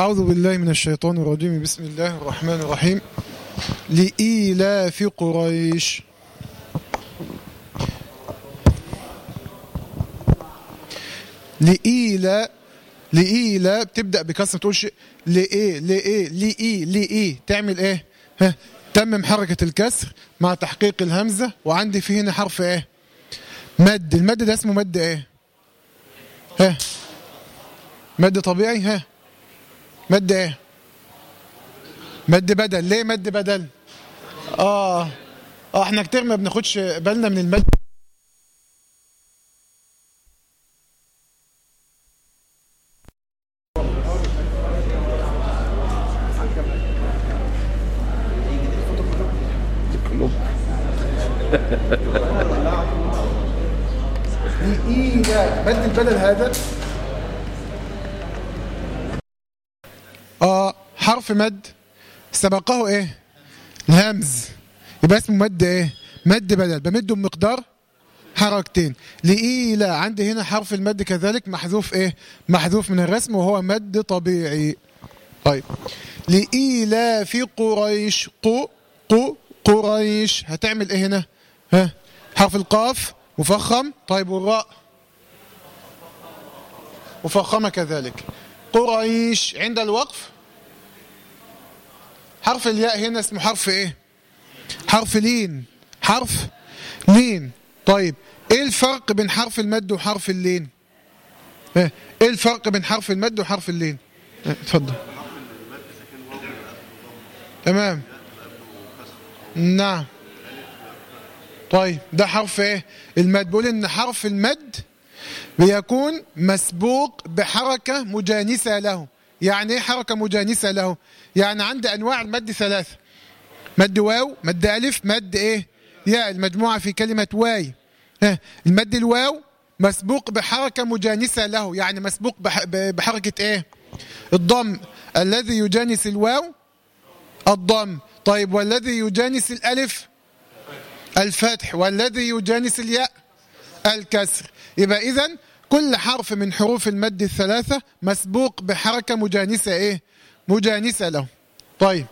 أعوذ بالله من الشيطان الرجيم. بسم الله الرحمن الرحيم. لإيلاف قريش. لإيلا لإيلا بتبدأ بكسر ما تقولش لإيه لإيه لإيه لإيه تعمل إيه؟ ها تمم حركة الكسر مع تحقيق الهمزة. وعندي في هنا حرف إيه؟ مد. المد ده اسمه مد إيه؟ ها مد طبيعي؟ ها. مد إيه؟ مد بدل. ليه مد بدل؟ آه. آه إحنا كتير ما بناخدش بالنا من المد. مد البدل هذا آه حرف مد سبقه إيه؟ الهمز. يبقى اسمه مد إيه؟ مد بدل. بمده بمقدار حركتين. لإيلا. عندي هنا حرف المد كذلك محذوف إيه؟ محذوف من الرسم وهو مد طبيعي. طيب. لإيلا في قريش. قو قو قريش. هتعمل إيه هنا؟ ها؟ حرف القاف. مفخم. طيب والراء؟ مفخمة كذلك. قريش. عند الوقف؟ حرف الياء هنا اسمه حرف إيه؟ حرف لين. حرف لين. طيب إيه الفرق بين حرف المد وحرف اللين؟ إيه إيه الفرق بين حرف المد وحرف اللين؟ إيه، اتفضل. تمام. نعم. طيب ده حرف إيه؟ المد. بيقول إن حرف المد بيكون مسبوق بحركة مجانسة له. يعني إيه حركة مجانسة له؟ يعني عندي أنواع المد ثلاثة مد واو مد ألف مد إيه؟ ياء المجموعة في كلمة واي. ها، المد الواو مسبوق بحركة مجانسة له يعني مسبوق بح- بحركة إيه؟ الضم. الذي يجانس الواو الضم. طيب والذي يجانس الألف؟ الفتح. والذي يجانس الياء الكسر. يبقى اذا كل حرف من حروف المد الثلاثة مسبوق بحركة مجانسة إيه؟ مجانسة له. طيب.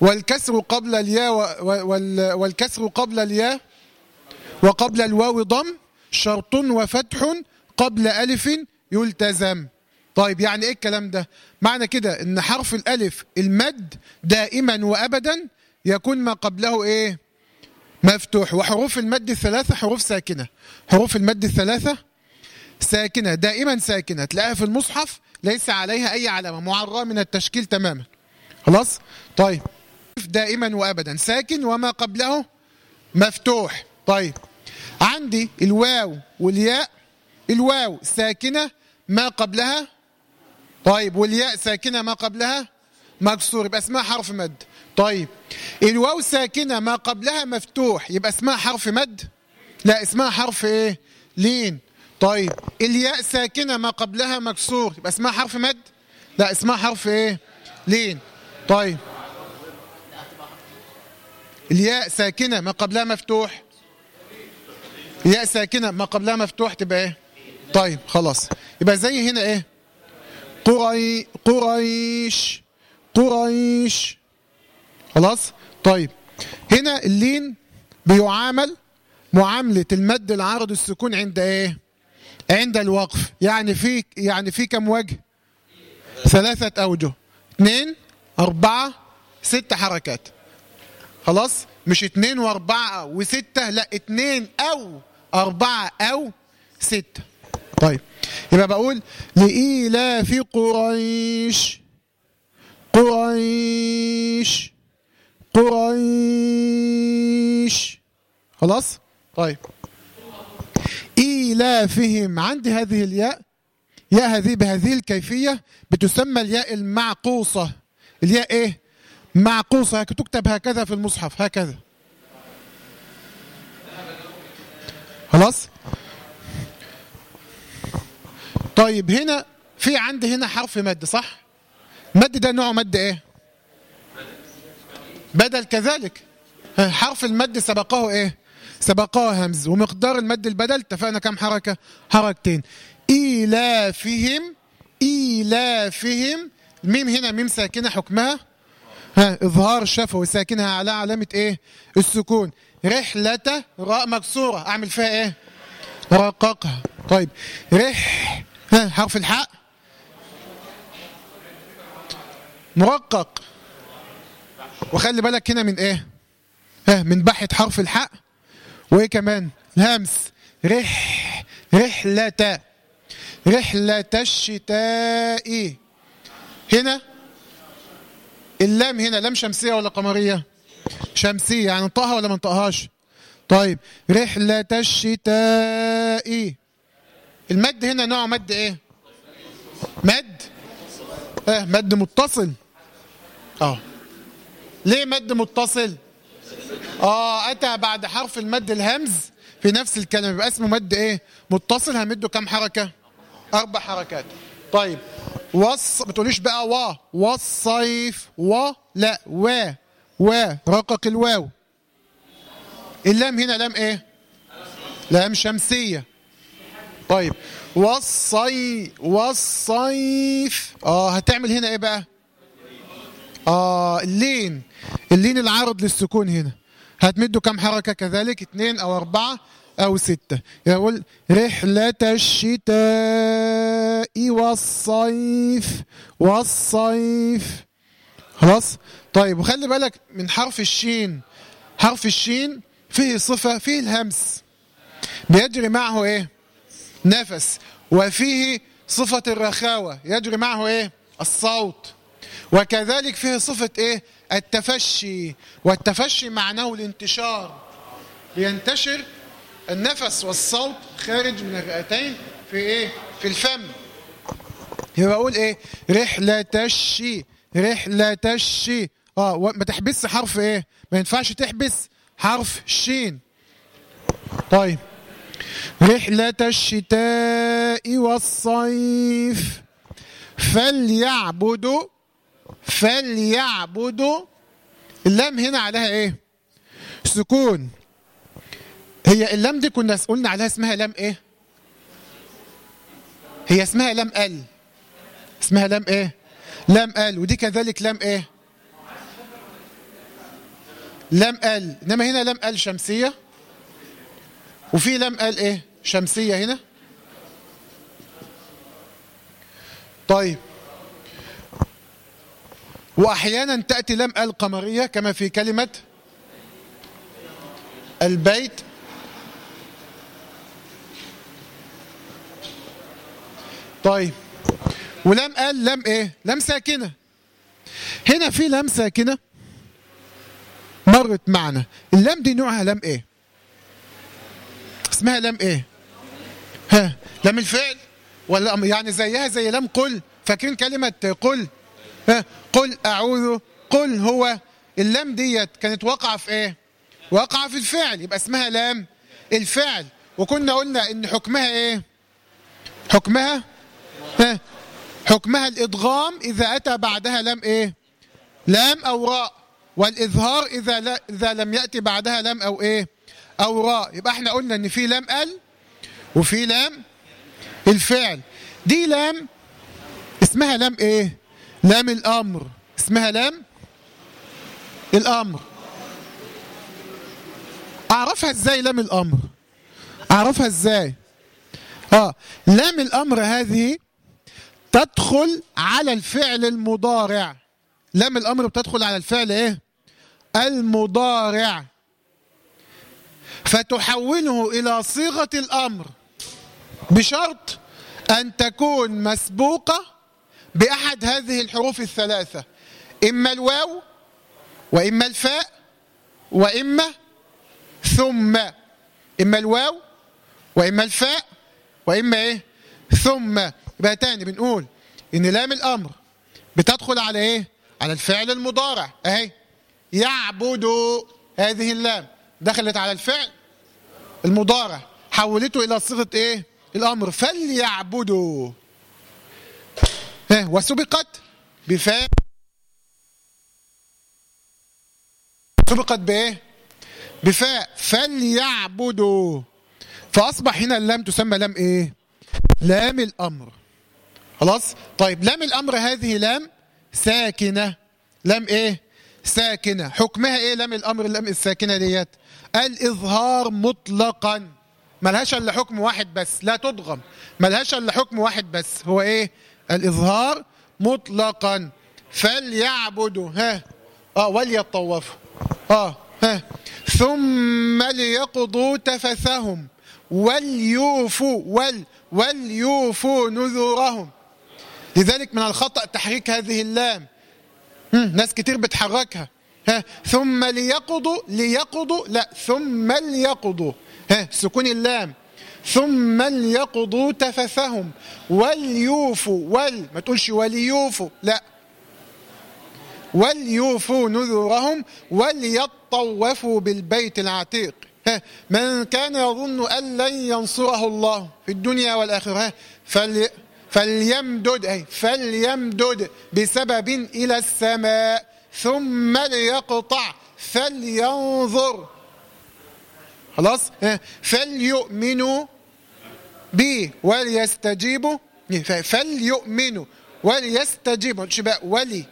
والكسر قبل الياء والكسر قبل الياء وقبل الواو ضم شرط وفتح قبل ألف يلتزم. طيب يعني إيه الكلام ده؟ معنى كده إن حرف الألف المد دائما وأبدا يكون ما قبله إيه؟ مفتوح. وحروف المد الثلاثة حروف ساكنة. حروف المد الثلاثة ساكنة دائما ساكنة. تلاقيها في المصحف ليس عليها أي علامة. معرة من التشكيل تماما. خلاص؟ طيب. دائما وأبدا. ساكن وما قبله مفتوح. طيب. عندي الواو والياء. الواو ساكنة ما قبلها. طيب. والياء ساكنة ما قبلها. مكسور. يبقى اسمها حرف مد. طيب الواو ساكنة ما قبلها مفتوح يبقى اسمها حرف مد؟ لا اسمها حرف إيه؟ لين. طيب الياء ساكنة ما قبلها مكسور يبقى اسمها حرف مد؟ لا اسمها حرف إيه؟ لين. طيب الياء ساكنة ما قبلها مفتوح؟ الياء ساكنة ما قبلها مفتوح تبقى إيه؟ طيب خلاص. يبقى زي هنا إيه؟ قري قريش قريش. خلاص؟ طيب. هنا اللين بيعامل معاملة المد العارض السكون عند إيه؟ عند الوقف. يعني في يعني في كم وجه؟ ثلاثة أوجه. اثنين أربعة ستة حركات. خلاص؟ مش اتنين وأربعة وستة لا اتنين أو أربعة أو ستة. طيب. يبقى بقول لإيلاف قريش. قريش. قريش. خلاص؟ طيب. إيلافهم عندي هذه الياء. ياء هذه بهذه الكيفية بتسمى الياء المعقوصة. الياء إيه؟ معقوصة. تكتب هكذا في المصحف. هكذا. خلاص؟ طيب هنا في عندي هنا حرف مد صح؟ مد ده نوعه مد إيه؟ بدل كذلك. حرف المد سبقه إيه؟ سبقه همز ومقدار المد البدل اتفقنا كم حركة؟ حركتين. إيلافهم إيلافهم الميم هنا ميم ساكنة حكمها. ها إظهار شفوي ساكنها على علامة إيه؟ السكون. رحلة راء مكسورة. أعمل فيها إيه؟ رققها. طيب رح ها حرف الحاء. مرقق. وخلي بالك هنا من إيه؟ ها من بحة حرف الحاء. وإيه كمان؟ الهمس. رح رحلة رحلة الشتاء. هنا؟ اللام هنا لام شمسية ولا قمرية؟ شمسية يعني نطقها ولا ما نطقهاش طيب رحلة الشتاء. المد هنا نوع مد إيه؟ مد؟ آه مد متصل. آه. ليه مد متصل؟ آه أتى بعد حرف المد الهمز في نفس الكلمة. يبقى اسمه مد إيه؟ متصل. هنمده كام حركة؟ أربع حركات. طيب. وص ما تقوليش بقى وا والصيف. و لا و. و. رقق الواو. اللام هنا لام إيه؟ لام شمسية. طيب. والصي والصيف. آه هتعمل هنا إيه بقى؟ آه اللين. اللين العارض للسكون هنا. هتمده كم حركة كذلك؟ اثنين أو أربعة أو ستة. يقول رحلة الشتاء والصيف والصيف. خلاص؟ طيب وخلي بالك من حرف الشين. حرف الشين فيه صفة فيه الهمس. بيجري معه إيه؟ نفس. وفيه صفة الرخاوة. يجري معه إيه؟ الصوت. وكذلك فيه صفة إيه؟ التفشي. والتفشي معناه الانتشار. بينتشر النفس والصوت خارج من الرئتين في إيه؟ في الفم. يبقى أقول إيه؟ رحلة الشي رحلة الشي آه ما تحبس حرف إيه؟ ما ينفعش تحبس حرف الشين طيب. رحلة الشتاء والصيف فليعبدوا فليعبدوا اللام هنا عليها إيه؟ سكون. هي اللام دي كنا قلنا عليها اسمها لام إيه؟ هي اسمها لام ال. اسمها لام إيه؟ لام ال. ودي كذلك لام إيه؟ لام ال. إنما هنا لام ال شمسية. وفي لام ال إيه؟ شمسية هنا. طيب. وأحيانا تأتي لام ال قمريه كما في كلمة البيت. طيب. ولام ال لام إيه؟ لام ساكنة. هنا في لام ساكنة مرت معنا. اللام دي نوعها لام إيه؟ اسمها لام إيه؟ ها لام الفعل. ولا يعني زيها زي لام قل. فاكرين كلمة قل؟ قل أعوذ قل هو. اللام ديت كانت واقعة في إيه؟ واقعة في الفعل. يبقى اسمها لام الفعل. وكنا قلنا إن حكمها إيه؟ حكمها؟ ها حكمها الادغام إذا أتى بعدها لام إيه؟ لام أو راء. والإظهار إذا لا إذا لم يأتي بعدها لام أو إيه؟ أو راء. يبقى إحنا قلنا إن في لام ال وفي لام الفعل. دي لام اسمها لام إيه؟ لام الأمر. اسمها لام الأمر. أعرفها إزاي لام الأمر؟ أعرفها إزاي؟ آه لام الأمر هذه تدخل على الفعل المضارع. لام الأمر بتدخل على الفعل إيه؟ المضارع. فتحوله إلى صيغة الأمر بشرط أن تكون مسبوقة بأحد هذه الحروف الثلاثة. إما الواو وإما الفاء وإما ثم. إما الواو وإما الفاء وإما إيه؟ ثم. يبقى تاني بنقول إن لام الأمر بتدخل على إيه؟ على الفعل المضارع. أهي. يعبد هذه اللام. دخلت على الفعل المضارع. حولته إلى صيغة إيه؟ الأمر. فليعبدوا. وسبقت بفاء سبقت بإيه؟ بفاء فليعبدوا. فأصبح هنا اللام تسمى لام إيه؟ لام الأمر. خلاص؟ طيب لام الأمر هذه لام ساكنة. لام إيه؟ ساكنة. حكمها إيه لام الأمر؟ اللام الساكنة ديت. الإظهار مطلقا. ملهاش إلا حكم واحد بس لا تضغم. ملهاش إلا حكم واحد بس. هو إيه؟ الإظهار مطلقا. فليعبدوا ها آه وليطوفوا آه ها. ثم ليقضوا تفثهم. وليوفوا ول وليوفوا نذورهم. لذلك من الخطأ تحريك هذه اللام. ناس كتير بتحركها. ها ثم ليقضوا ليقضوا لا ثم ليقضوا. ها سكون اللام. ثم ليقضوا تفثهم وليوفوا ول ما تقولش وليوفوا لا. وليوفوا نذورهم وليطوفوا بالبيت العتيق. من كان يظن أن لن ينصره الله في الدنيا والآخرة فلي فليمدد أي فليمدد بسبب إلى السماء ثم ليقطع فلينظر. خلاص؟ فليؤمنوا بي وليستجيبوا فليؤمنوا. وليستجيبوا. بقى ولي.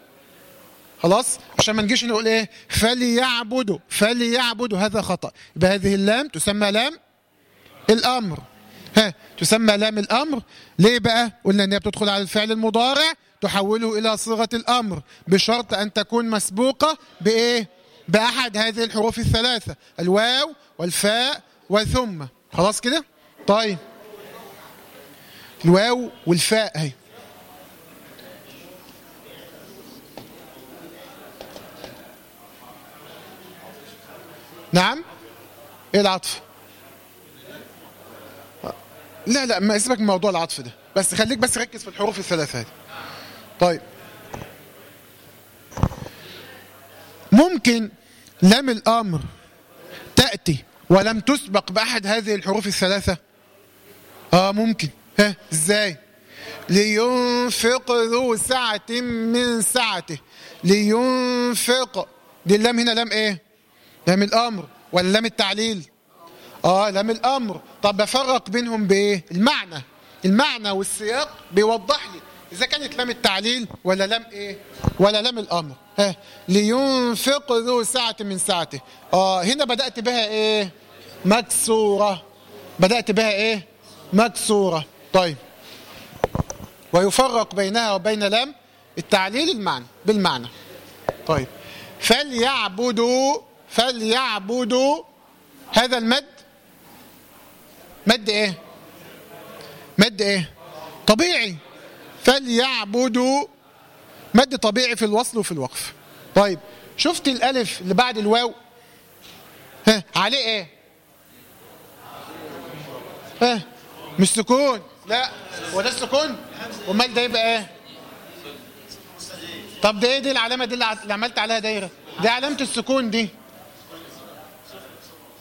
خلاص؟ عشان ما نجيش نقول إيه؟ فليعبدوا. فليعبدوا. هذا خطأ. يبقى هذه اللام تسمى لام الأمر. ها تسمى لام الأمر. ليه بقى؟ قلنا إن هي بتدخل على الفعل المضارع تحوله إلى صيغة الأمر. بشرط أن تكون مسبوقة بإيه؟ بأحد هذه الحروف الثلاثة الواو والفاء وثم خلاص كده؟ طيب. الواو والفاء اهي. نعم؟ إيه العطف؟ لا لا ما اسمك من موضوع العطف ده. بس خليك بس ركز في الحروف الثلاثة هذه طيب. ممكن لم الأمر تأتي ولم تسبق بأحد هذه الحروف الثلاثة؟ آه ممكن. ها إزاي؟ لينفق ذو سعة من سعته. لينفق دي اللام هنا لام إيه؟ لام الأمر ولا لام التعليل؟ آه لام الأمر. طب بفرق بينهم بإيه؟ المعنى. المعنى والسياق بيوضح لي إذا كانت لام التعليل ولا لام إيه؟ ولا لام الأمر. ها لينفق ذو سعة من سعته. آه هنا بدأت بها إيه؟ مكسورة. بدأت بها إيه؟ مكسورة. طيب. ويفرق بينها وبين لام التعليل المعنى بالمعنى. طيب. فليعبدوا فليعبدوا هذا المد. مد إيه؟ مد إيه؟ طبيعي. فليعبدوا. مد طبيعي في الوصل وفي الوقف. طيب. شفت الألف اللي بعد الواو؟ ها عليه إيه؟ ها مش سكون. لا هو ده السكون؟ أمال ده يبقى إيه؟ طب ده إيه دي العلامة دي اللي عملت عليها دايرة؟ دي علامة السكون دي.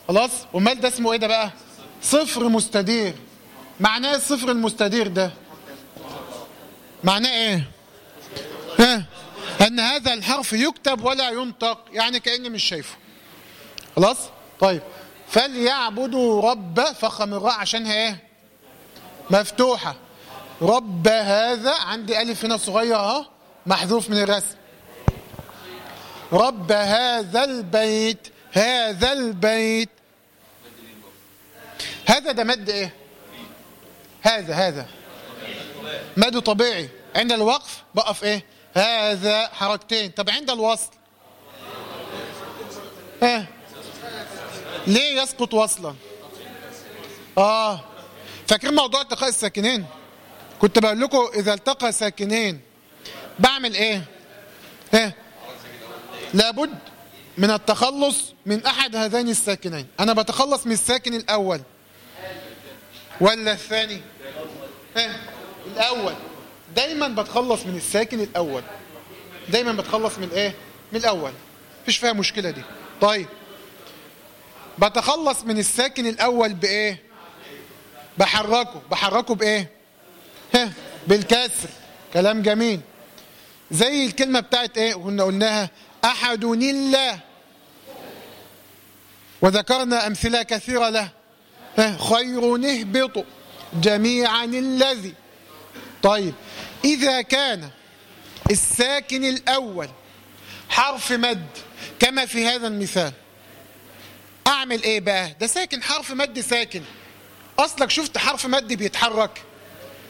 خلاص؟ أمال ده اسمه إيه ده بقى؟ صفر مستدير. معناه الصفر المستدير ده. معناه إيه؟ ها؟ أن هذا الحرف يكتب ولا ينطق يعني كأني مش شايفه. خلاص؟ طيب. فليعبدوا رب فخم الراء عشانها إيه؟ مفتوحة. رب هذا عندي ألف هنا صغيرة أهو محذوف من الرسم. رب هذا البيت هذا البيت. هذا ده مد إيه؟ هذا هذا. مد طبيعي. عند الوقف بقف إيه؟ هذا حركتين. طب عند الوصل. إيه؟ ليه يسقط وصلا؟ آه. فاكرين موضوع التقاء الساكنين؟ كنت بقول لكم إذا التقى ساكنين بعمل إيه؟ إيه؟ لابد من التخلص من أحد هذين الساكنين. أنا بتخلص من الساكن الأول. ولا الثاني؟ ها الأول. دايما بتخلص من الساكن الأول. دايما بتخلص من إيه؟ من الأول. مفيش فيها مشكلة دي. طيب. بتخلص من الساكن الأول بإيه؟ بحركه. بحركه بإيه؟ بالكسر. كلام جميل. زي الكلمة بتاعت إيه؟ كنا قلناها احد الله. وذكرنا أمثلة كثيرة له. خير نهبط جميعا الذي. طيب إذا كان الساكن الأول حرف مد كما في هذا المثال. أعمل إيه بقى؟ ده ساكن حرف مد ساكن. أصلك شفت حرف مد بيتحرك؟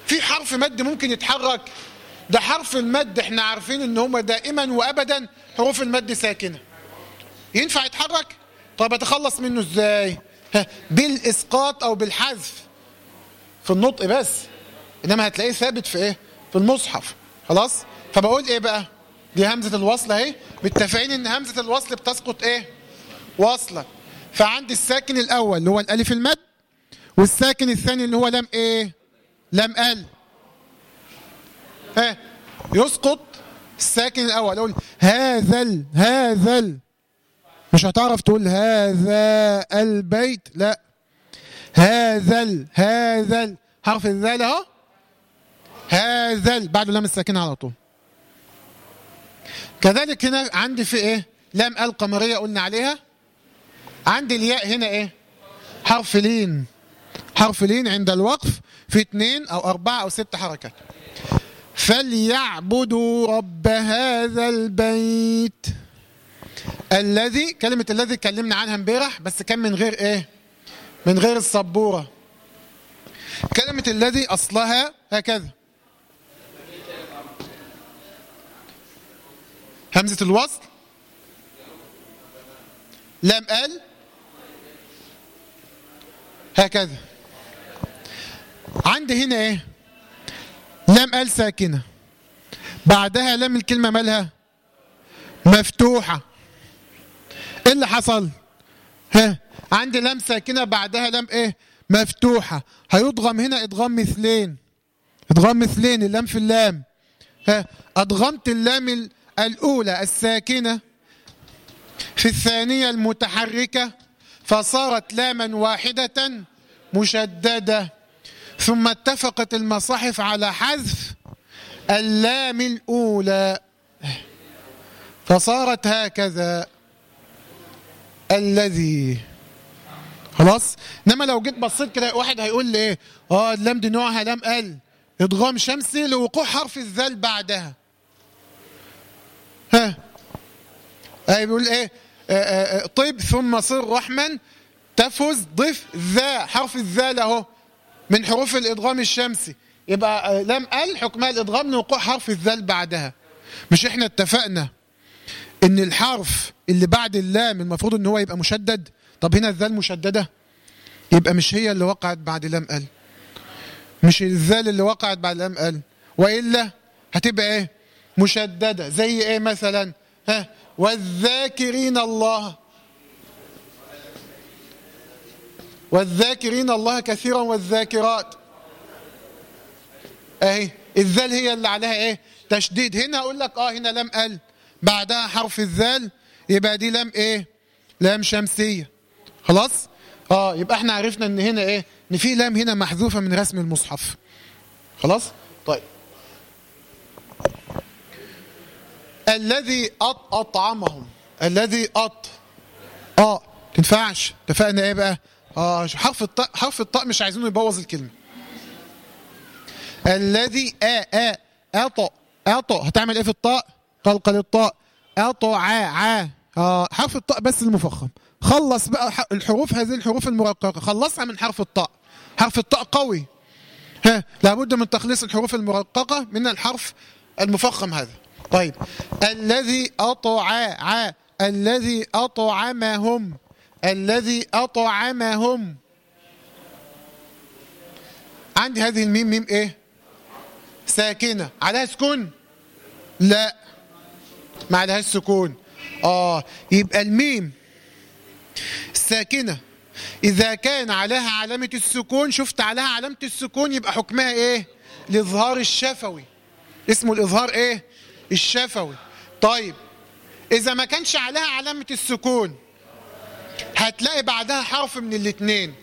في حرف مد ممكن يتحرك؟ ده حرف المد إحنا عارفين إن هما دائما وابدا حروف المد ساكنة. ينفع يتحرك؟ طب أتخلص منه إزاي؟ بالإسقاط أو بالحذف. في النطق بس. إنما هتلاقيه ثابت في إيه؟ في المصحف. خلاص؟ فبقول إيه بقى؟ دي همزة الوصل أهي. متفقين إن همزة الوصل بتسقط إيه؟ وصلا فعندي الساكن الأول اللي هو الألف المد والساكن الثاني اللي هو لم إيه؟ لم ال ها؟ يسقط الساكن الأول. أقول هذا ال هذا ال مش هتعرف تقول هذا البيت؟ لا. هذا ال هذا ال حرف الذال أهو. هذا ال بعد لام الساكنة على طول. كذلك هنا عندي في إيه؟ لام ال قمريه قلنا عليها. عندي الياء هنا إيه؟ حرف لين. حرف لين عند الوقف في اثنين أو أربعة أو ست حركات. فليعبدوا رب هذا البيت الذي كلمة الذي اتكلمنا عنها امبارح بس كان من غير إيه؟ من غير السبورة. كلمة الذي أصلها هكذا. همزة الوصل. لام آل. هكذا. عندي هنا إيه؟ لام ال ساكنة. بعدها لام الكلمة مالها؟ مفتوحة. إيه اللي حصل؟ ها عندي لام ساكنة بعدها لام إيه؟ مفتوحة. هيضغم هنا ادغام مثلين. ادغام مثلين اللام في اللام. ها ادغمت اللام الأولى الساكنة. في الثانية المتحركة فصارت لاما واحدة مشددة. ثم اتفقت المصاحف على حذف اللام الأولى. فصارت هكذا. الذي. خلاص؟ إنما لو جيت بصيت كده واحد هيقول لي إيه؟ آه اللام دي نوعها لام ال. إدغام شمسي لوقوع حرف الذال بعدها. ها. أي بيقول إيه؟ آه آه طيب ثم صر رحما تفز ضف ذا حرف الذال أهو. من حروف الادغام الشمسي. يبقى لم ال حكمها الادغام لوقوع حرف الذال بعدها. مش إحنا اتفقنا إن الحرف اللي بعد اللام المفروض إن هو يبقى مشدد؟ طب هنا الذال مشددة؟ يبقى مش هي اللي وقعت بعد لام ال. مش الذال اللي وقعت بعد لام ال. وإلا هتبقى إيه؟ مشددة. زي إيه مثلا؟ ها؟ والذاكرين الله. والذاكرين الله كثيرا والذاكرات. أهي الذال هي اللي عليها إيه؟ تشديد. هنا أقول لك آه هنا لم ال بعدها حرف الذال يبقى دي لام إيه؟ لام شمسية. خلاص؟ آه يبقى إحنا عرفنا إن هنا إيه؟ إن في لام هنا محذوفة من رسم المصحف. خلاص؟ طيب. الذي أط أطعمهم. الذي أط آه تنفعش. اتفقنا إيه بقى؟ آه حرف الطاء حرف الطاء مش عايزينه يبوظ الكلمة. الذي آ آ أطع أطع هتعمل إيه في الطاء؟ قلقل الطاء. أطع ع آه حرف الطاء بس المفخم. خلص بقى الحروف هذه الحروف المرققة. خلصها من حرف الطاء. حرف الطاء قوي. ها لابد من تخليص الحروف المرققة من الحرف المفخم هذا. طيب. الذي أطع ع الذي أطعمهم. الذي أطعمهم. عندي هذه الميم ميم إيه؟ ساكنة. عليها سكون؟ لا. ما عليهاش سكون آه يبقى الميم الساكنة إذا كان عليها علامة السكون شفت عليها علامة السكون يبقى حكمها إيه؟ الإظهار الشفوي. اسمه الإظهار إيه؟ الشفوي. طيب إذا ما كانش عليها علامة السكون هتلاقي بعدها حرف من الاثنين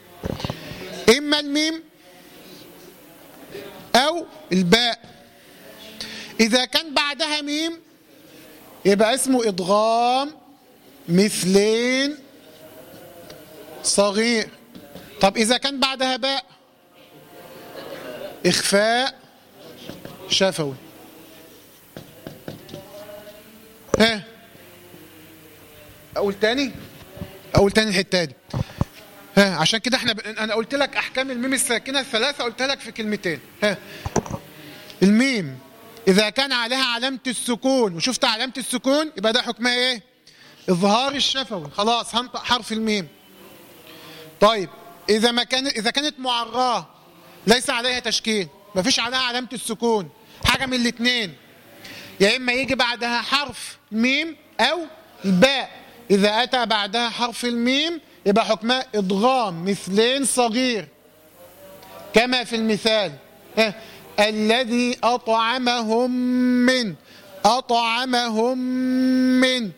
إما الميم أو الباء. إذا كان بعدها ميم يبقى اسمه إدغام مثلين صغير. طب إذا كان بعدها باء إخفاء شفوي. ها. أقول تاني؟ أقول تاني الحتة دي. ها عشان كده إحنا ب... أنا قلت لك أحكام الميم الساكنة الثلاثة قلتها لك في كلمتين. ها الميم إذا كان عليها علامة السكون وشفت علامة السكون يبقى ده حكمها إيه؟ إظهار الشفوي. خلاص هنطق حرف الميم. طيب إذا ما كان إذا كانت معراة ليس عليها تشكيل مفيش عليها علامة السكون حاجة من الاثنين يا إما يجي بعدها حرف ميم أو باء. إذا أتى بعدها حرف الميم يبقى حكمها ادغام مثلين صغير. كما في المثال ها الذي أطعمهم من أطعمهم من.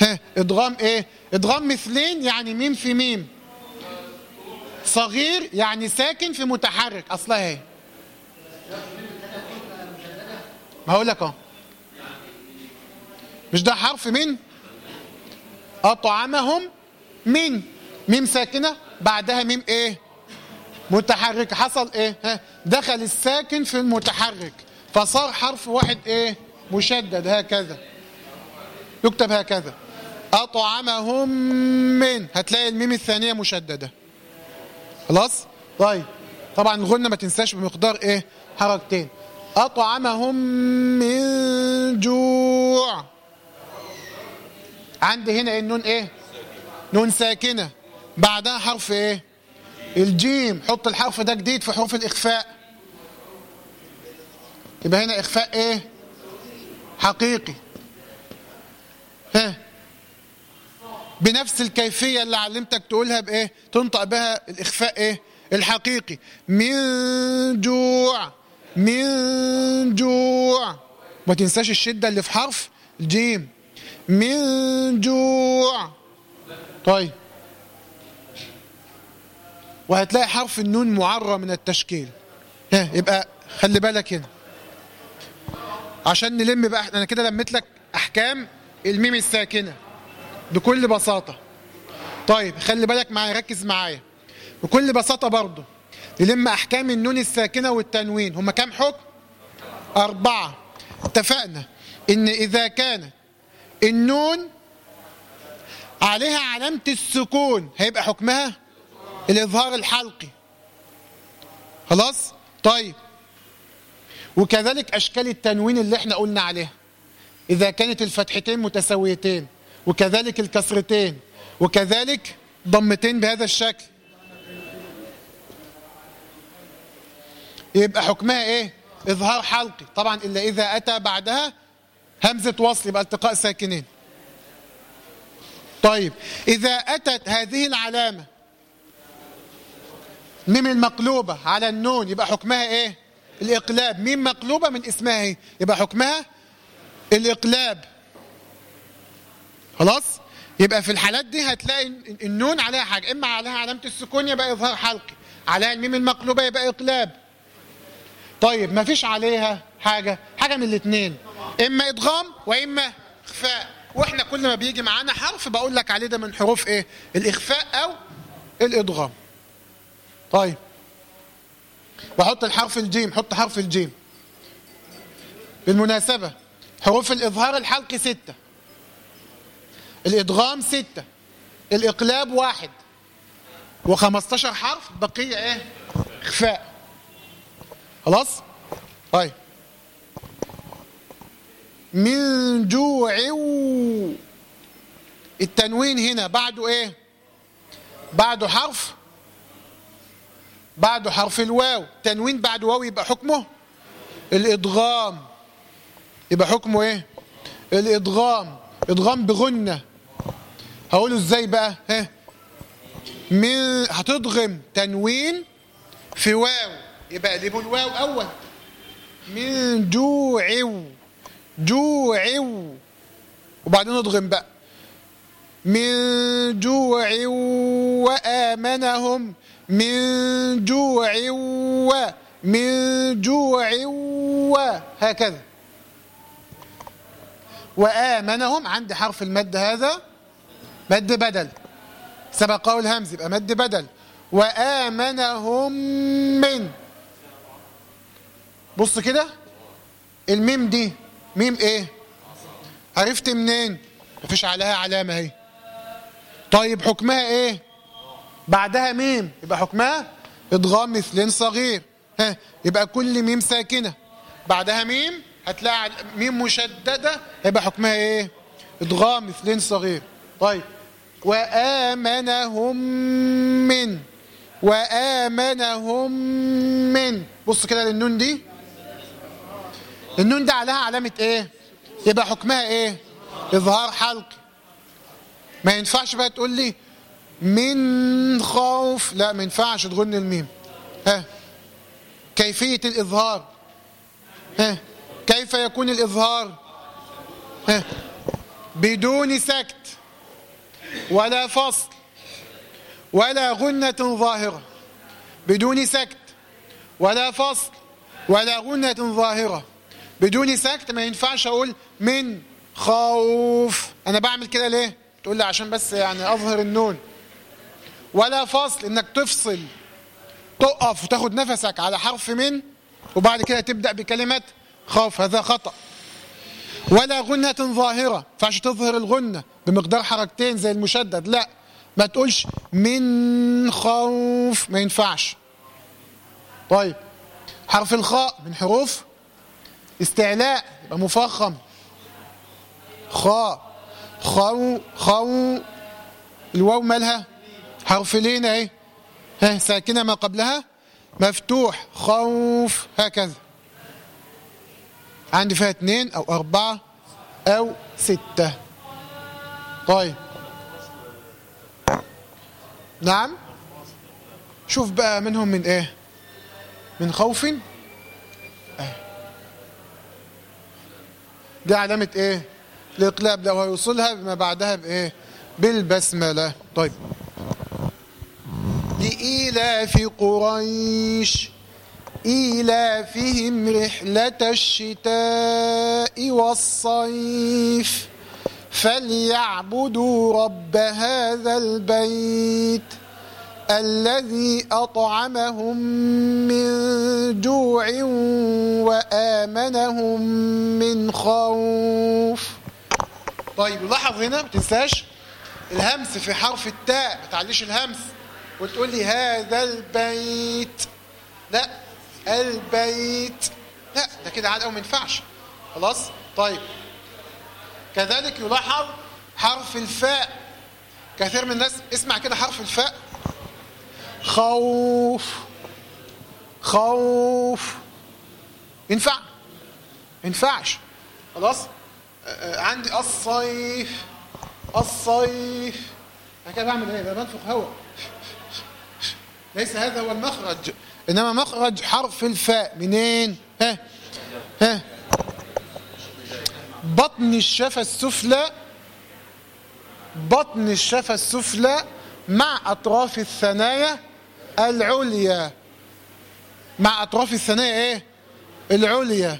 ها ادغام إيه؟ ادغام مثلين يعني ميم في ميم. صغير يعني ساكن في متحرك أصلها إيه؟ ما هقول لك مش ده حرف من؟ أطعمهم من ميم ساكنة؟ بعدها ميم إيه؟ متحرك. حصل إيه؟ ها دخل الساكن في المتحرك. فصار حرف واحد إيه؟ مشدد. هكذا. يكتب هكذا. أطعمهم من هتلاقي الميم الثانية مشددة. خلاص؟ طيب. طبعا الغنة ما تنساش بمقدار إيه؟ حركتين. أطعمهم من جوع. عندي هنا النون إيه؟ نون ساكنة. بعدها حرف إيه؟ الجيم. حط الحرف ده جديد في حروف الإخفاء. يبقى هنا إخفاء إيه؟ حقيقي. ها. بنفس الكيفية اللي علمتك تقولها بإيه؟ تنطق بها الإخفاء إيه؟ الحقيقي. من جوع. من جوع. ما تنساش الشدة اللي في حرف الجيم. من جوع. طيب. وهتلاقي حرف النون معرى من التشكيل. ها يبقى خلي بالك هنا. عشان نلم بقى أنا كده لميت لك أحكام الميم الساكنة بكل بساطة. طيب خلي بالك معايا ركز معايا. بكل بساطة برضو نلم أحكام النون الساكنة والتنوين. هما كام حكم؟ أربعة. اتفقنا إن إذا كان النون عليها علامة السكون. هيبقى حكمها الإظهار الحلقي. خلاص؟ طيب. وكذلك أشكال التنوين اللي إحنا قلنا عليها. إذا كانت الفتحتين متساويتين وكذلك الكسرتين وكذلك ضمتين بهذا الشكل. يبقى حكمها إيه؟ إظهار حلقي. طبعا إلا إذا أتى بعدها همزة وصل يبقى ألتقاء ساكنين. طيب إذا أتت هذه العلامة ميم المقلوبة على النون يبقى حكمها إيه؟ الإقلاب. ميم مقلوبة من اسمها إيه؟ يبقى حكمها الإقلاب. خلاص؟ يبقى في الحالات دي هتلاقي النون عليها حاجة. إما عليها علامة السكون يبقى إظهار حلقي. عليها الميم المقلوبة يبقى إقلاب. طيب ما فيش عليها حاجة حاجة من الاثنين إما إدغام وإما إخفاء. وإحنا كل ما بيجي معانا حرف بقول لك عليه ده من حروف إيه؟ الإخفاء أو الإدغام. طيب. واحط الحرف الجيم حط حرف الجيم. بالمناسبة حروف الإظهار الحلقي ستة. الإدغام ستة. الإقلاب واحد. وخمستاشر حرف بقية إيه؟ إخفاء. خلاص؟ طيب. من جوع. التنوين هنا بعده إيه؟ بعده حرف. بعده حرف الواو. تنوين بعد واو يبقى حكمه الادغام يبقى حكمه إيه؟ الادغام ادغام بغنة. هقوله إزاي بقى؟ ها؟ من هتضغم. تنوين في واو. يبقى اقلبوا الواو أول. من جوع. جوع وبعدين اضغم بقى. من جوع وآمنهم من جوع ومن جوع وهكذا وآمنهم عندي حرف المد هذا مد بدل. سبقه الهمز يبقى مد بدل. وآمنهم من. بص كده الميم دي. ميم إيه؟ عرفت منين؟ مفيش عليها علامة اهي. طيب حكمها إيه؟ بعدها ميم. يبقى حكمها ادغام مثلين صغير. ها يبقى كل ميم ساكنة. بعدها ميم هتلاقي ميم مشددة يبقى حكمها إيه؟ ادغام مثلين صغير. طيب. وآمنهم من وآمنهم من. بص كده للنون دي. النون ده عليها علامة إيه؟ يبقى حكمها إيه؟ إظهار حلقي ما ينفعش بقى تقول لي من خوف لا ما ينفعش تغن الميم. ها؟ كيفية الإظهار. ها؟ كيف يكون الإظهار؟ ها؟ بدون سكت ولا فصل ولا غنة ظاهرة. بدون سكت ولا فصل ولا غنة ظاهرة. بدون سكت ما ينفعش أقول من خوف. أنا بعمل كده ليه؟ تقول لي عشان بس يعني أظهر النون. ولا فصل إنك تفصل تقف وتاخد نفسك على حرف من وبعد كده تبدأ بكلمة خوف. هذا خطأ. ولا غنة ظاهرة. فعش تظهر الغنة بمقدار حركتين زي المشدد. لا ما تقولش من خوف. ما ينفعش. طيب حرف الخاء من حروف استعلاء يبقى مفخم. خاء خو خو الواو مالها؟ حرف لين اهي. ها ساكنة ما قبلها؟ مفتوح. خوف. هكذا. عندي فيها اثنين أو أربعة أو ستة. طيب. نعم. شوف بقى منهم من إيه؟ من خوف. آه. دي علامة إيه؟ الإقلاب لو هيوصلها بما بعدها بإيه؟ بالبسملة. طيب. لإيلاف قريش إيلافهم رحلة الشتاء والصيف فليعبدوا رب هذا البيت. الذي أطعمهم من جوع وآمنهم من خوف. طيب لاحظ هنا ما تنساش الهمس في حرف التاء. ما تعليش الهمس وتقول لي هذا البيت. لا البيت. لا ده كده عاد أو ما ينفعش. خلاص؟ طيب. كذلك يلاحظ حرف الفاء. كثير من الناس اسمع كده حرف الفاء. خوف خوف. ينفع؟ ينفعش. خلاص؟ عندي الصيف الصيف. أنا كده بعمل إيه؟ بنفخ هواء ليس هذا هو المخرج. إنما مخرج حرف الفاء. منين؟ ها؟ ها؟ بطن الشفة السفلى. بطن الشفة السفلى مع أطراف الثنايا. العليا. مع أطراف الثنايا إيه؟ العليا.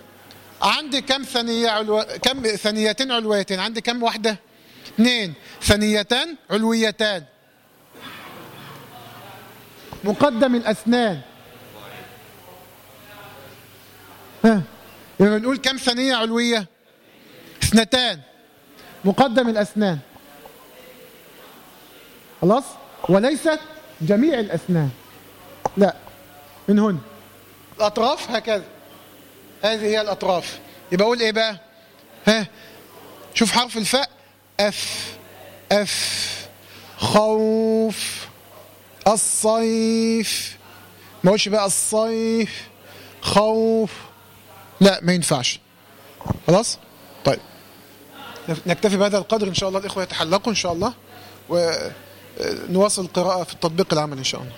عندي كم ثنية علو... كم ثنيتين علويتين؟ عندي كم واحدة؟ اثنين. ثنيتان علويتان. مقدم الأسنان. ها. يبقى نقول كم ثنية علوية؟ اثنتان. مقدم الأسنان. خلاص؟ وليست جميع الأسنان. لا. من هنا. الأطراف هكذا. هذه هي الأطراف. يبقى أقول إيه بقى؟ ها؟ شوف حرف الفاء. أف. أف. خوف. الصيف. ما أقولش بقى الصيف. خوف. لا ما ينفعش. خلاص؟ طيب. نكتفي بهذا القدر إن شاء الله الإخوة يتحلقوا إن شاء الله ونواصل القراءة في التطبيق العملي إن شاء الله.